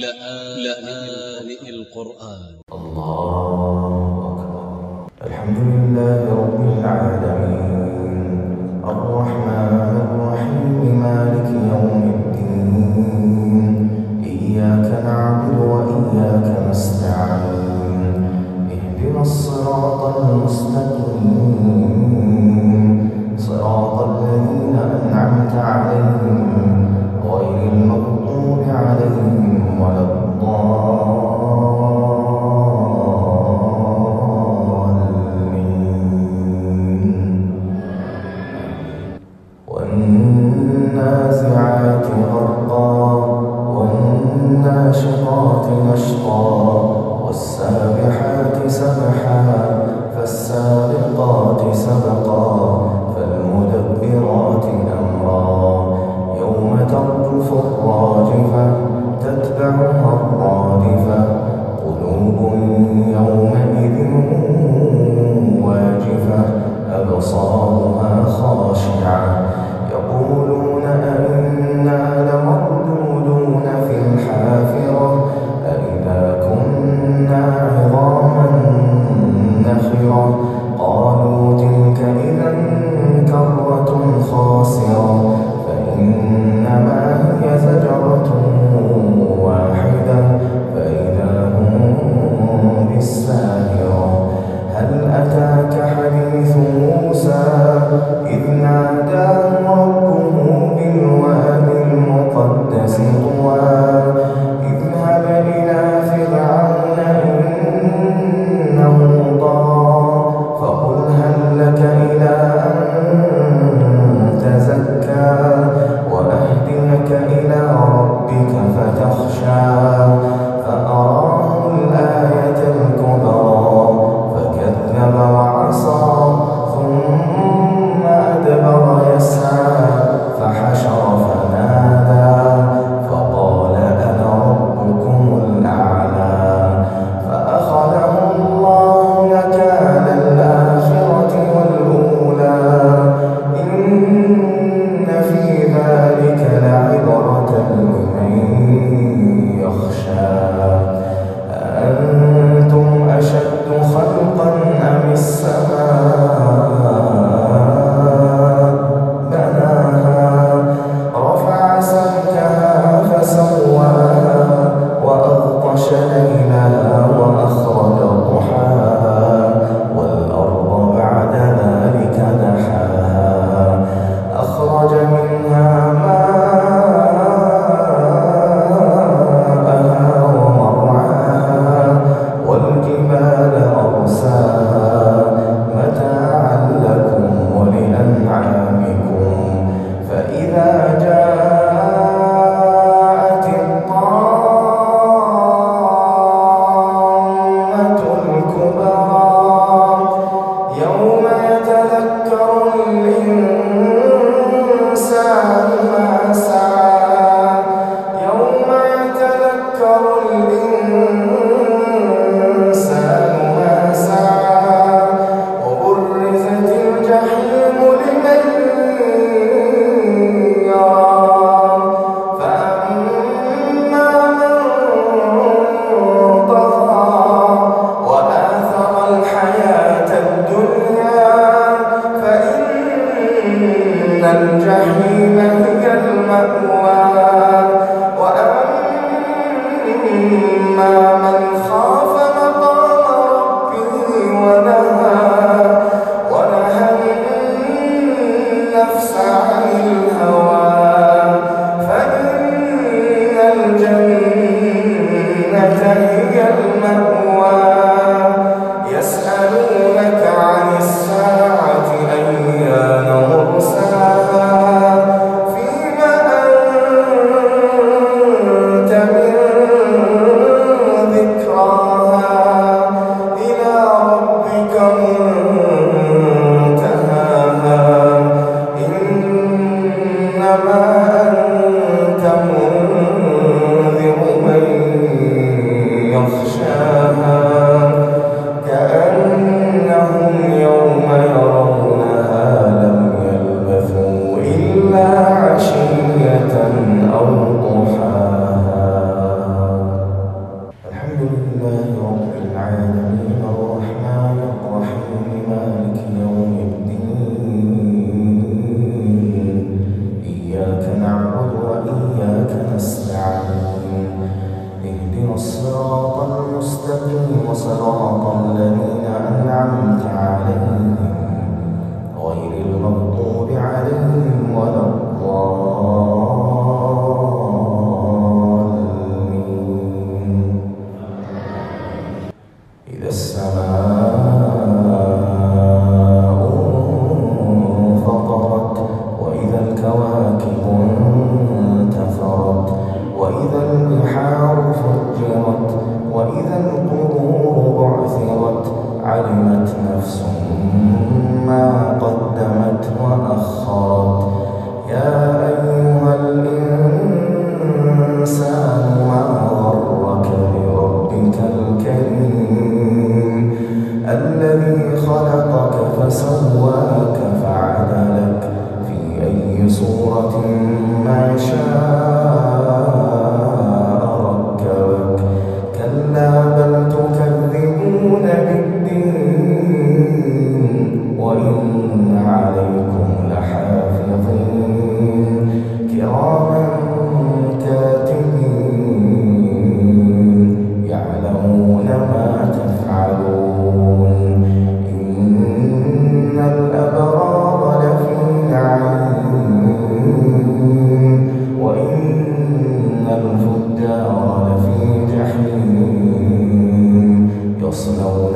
لآن لا القرآن. الله أكبر. الحمد لله رب العالمين. Senhor. coração humano. الدار لفي جحيم. يصلون